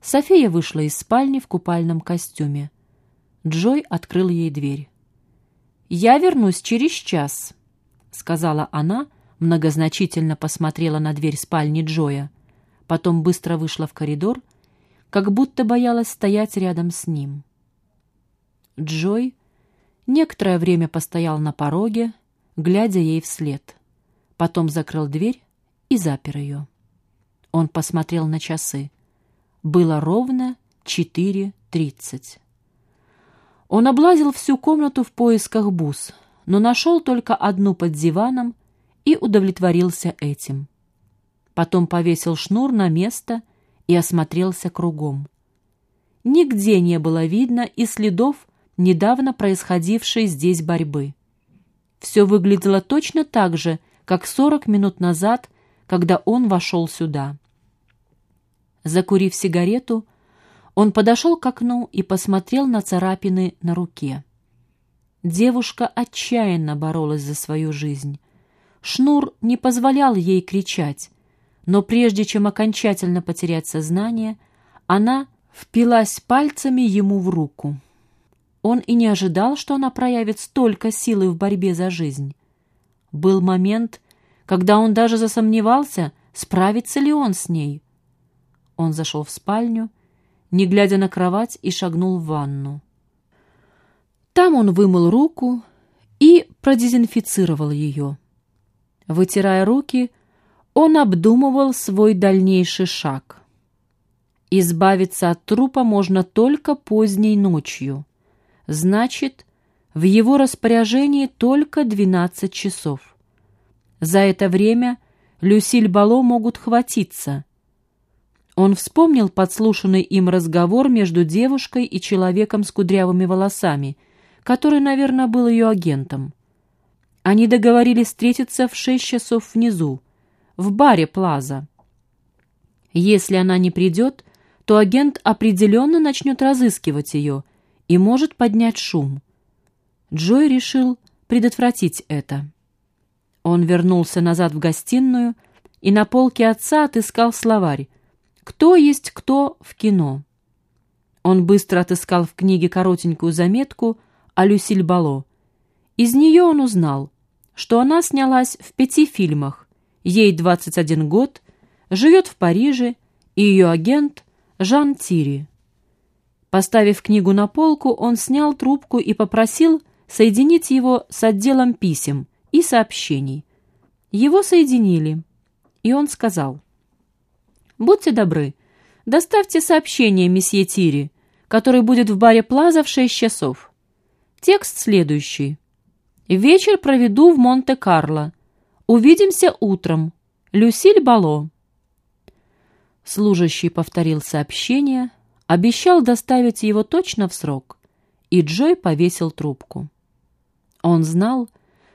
София вышла из спальни в купальном костюме. Джой открыл ей дверь. «Я вернусь через час», — сказала она, многозначительно посмотрела на дверь спальни Джоя, потом быстро вышла в коридор, как будто боялась стоять рядом с ним. Джой некоторое время постоял на пороге, глядя ей вслед, потом закрыл дверь и запер ее. Он посмотрел на часы. Было ровно четыре тридцать. Он облазил всю комнату в поисках бус, но нашел только одну под диваном и удовлетворился этим. Потом повесил шнур на место и осмотрелся кругом. Нигде не было видно и следов недавно происходившей здесь борьбы. Все выглядело точно так же, как сорок минут назад, когда он вошел сюда. Закурив сигарету, он подошел к окну и посмотрел на царапины на руке. Девушка отчаянно боролась за свою жизнь. Шнур не позволял ей кричать, но прежде чем окончательно потерять сознание, она впилась пальцами ему в руку. Он и не ожидал, что она проявит столько силы в борьбе за жизнь. Был момент, когда он даже засомневался, справится ли он с ней. Он зашел в спальню, не глядя на кровать, и шагнул в ванну. Там он вымыл руку и продезинфицировал ее. Вытирая руки, он обдумывал свой дальнейший шаг. Избавиться от трупа можно только поздней ночью. Значит, в его распоряжении только 12 часов. За это время Люсиль Бало могут хватиться. Он вспомнил подслушанный им разговор между девушкой и человеком с кудрявыми волосами, который, наверное, был ее агентом. Они договорились встретиться в шесть часов внизу, в баре Плаза. Если она не придет, то агент определенно начнет разыскивать ее и может поднять шум. Джой решил предотвратить это. Он вернулся назад в гостиную и на полке отца отыскал словарь «Кто есть кто в кино?». Он быстро отыскал в книге коротенькую заметку о Люсиль Бало. Из нее он узнал, что она снялась в пяти фильмах, ей 21 год, живет в Париже, и ее агент Жан Тири. Поставив книгу на полку, он снял трубку и попросил соединить его с отделом писем и сообщений. Его соединили, и он сказал, «Будьте добры, доставьте сообщение месье Тири, который будет в баре Плаза в шесть часов. Текст следующий. Вечер проведу в Монте-Карло. Увидимся утром. Люсиль Бало». Служащий повторил сообщение, обещал доставить его точно в срок, и Джой повесил трубку. Он знал,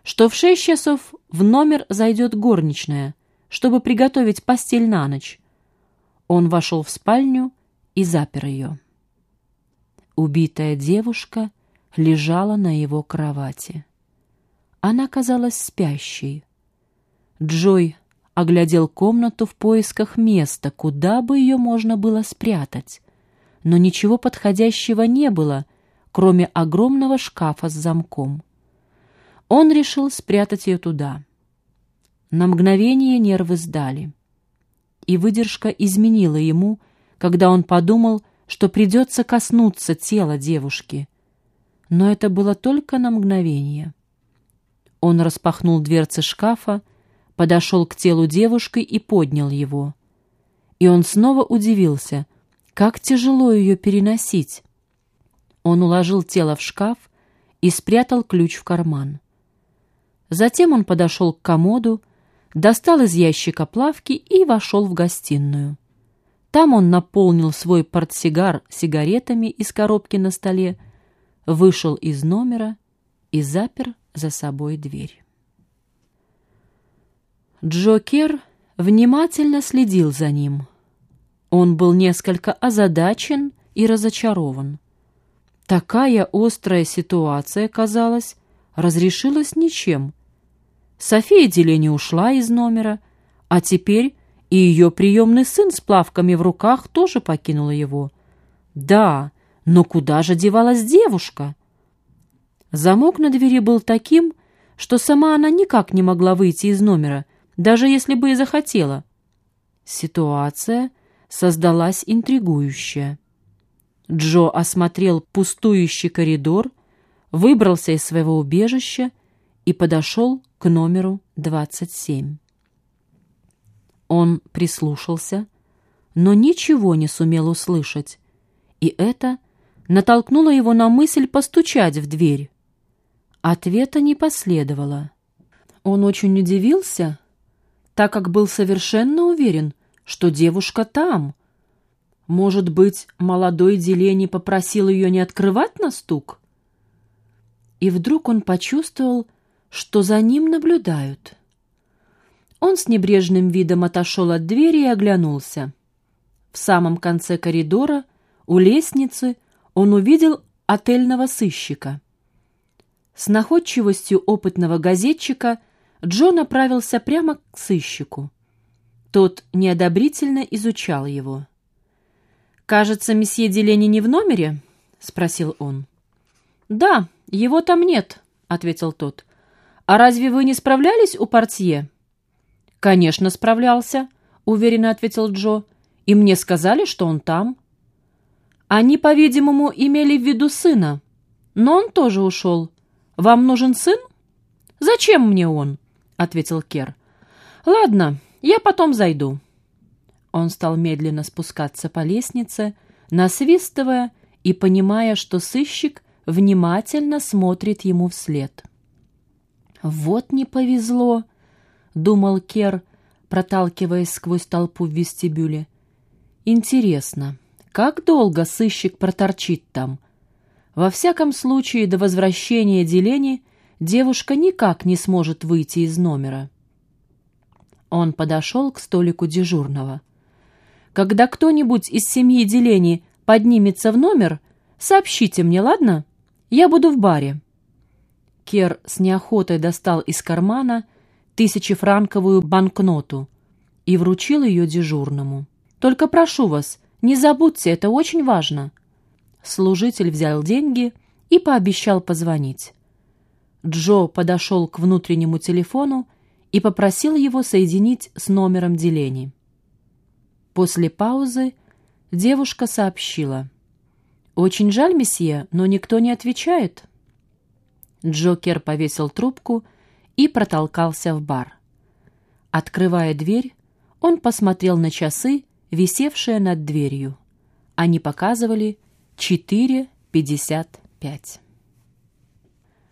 что в шесть часов в номер зайдет горничная, чтобы приготовить постель на ночь. Он вошел в спальню и запер ее. Убитая девушка лежала на его кровати. Она казалась спящей. Джой оглядел комнату в поисках места, куда бы ее можно было спрятать. Но ничего подходящего не было, кроме огромного шкафа с замком. Он решил спрятать ее туда. На мгновение нервы сдали. И выдержка изменила ему, когда он подумал, что придется коснуться тела девушки. Но это было только на мгновение. Он распахнул дверцы шкафа, подошел к телу девушки и поднял его. И он снова удивился, как тяжело ее переносить. Он уложил тело в шкаф и спрятал ключ в карман. Затем он подошел к комоду, достал из ящика плавки и вошел в гостиную. Там он наполнил свой портсигар сигаретами из коробки на столе, вышел из номера и запер за собой дверь. Джокер внимательно следил за ним. Он был несколько озадачен и разочарован. Такая острая ситуация, казалось, разрешилась ничем. София Делени ушла из номера, а теперь и ее приемный сын с плавками в руках тоже покинул его. Да, но куда же девалась девушка? Замок на двери был таким, что сама она никак не могла выйти из номера, даже если бы и захотела. Ситуация создалась интригующая. Джо осмотрел пустующий коридор, выбрался из своего убежища и подошел к номеру 27. Он прислушался, но ничего не сумел услышать, и это натолкнуло его на мысль постучать в дверь. Ответа не последовало. Он очень удивился, так как был совершенно уверен, что девушка там. Может быть, молодой Делени попросил ее не открывать на стук? И вдруг он почувствовал, что за ним наблюдают. Он с небрежным видом отошел от двери и оглянулся. В самом конце коридора, у лестницы, он увидел отельного сыщика. С находчивостью опытного газетчика Джо направился прямо к сыщику. Тот неодобрительно изучал его. «Кажется, месье Делени не в номере?» — спросил он. «Да, его там нет», — ответил тот. «А разве вы не справлялись у портье?» «Конечно, справлялся», — уверенно ответил Джо. «И мне сказали, что он там». «Они, по-видимому, имели в виду сына, но он тоже ушел. Вам нужен сын?» «Зачем мне он?» — ответил Кер. «Ладно, я потом зайду». Он стал медленно спускаться по лестнице, насвистывая и понимая, что сыщик внимательно смотрит ему вслед. «Вот не повезло!» думал Кер, проталкиваясь сквозь толпу в вестибюле. Интересно, как долго сыщик проторчит там? Во всяком случае, до возвращения Делени девушка никак не сможет выйти из номера. Он подошел к столику дежурного. «Когда кто-нибудь из семьи Делени поднимется в номер, сообщите мне, ладно? Я буду в баре». Кер с неохотой достал из кармана тысячефранковую банкноту и вручил ее дежурному. «Только прошу вас, не забудьте, это очень важно». Служитель взял деньги и пообещал позвонить. Джо подошел к внутреннему телефону и попросил его соединить с номером деления. После паузы девушка сообщила. «Очень жаль, месье, но никто не отвечает». Джокер повесил трубку и протолкался в бар. Открывая дверь, он посмотрел на часы, висевшие над дверью. Они показывали 4.55.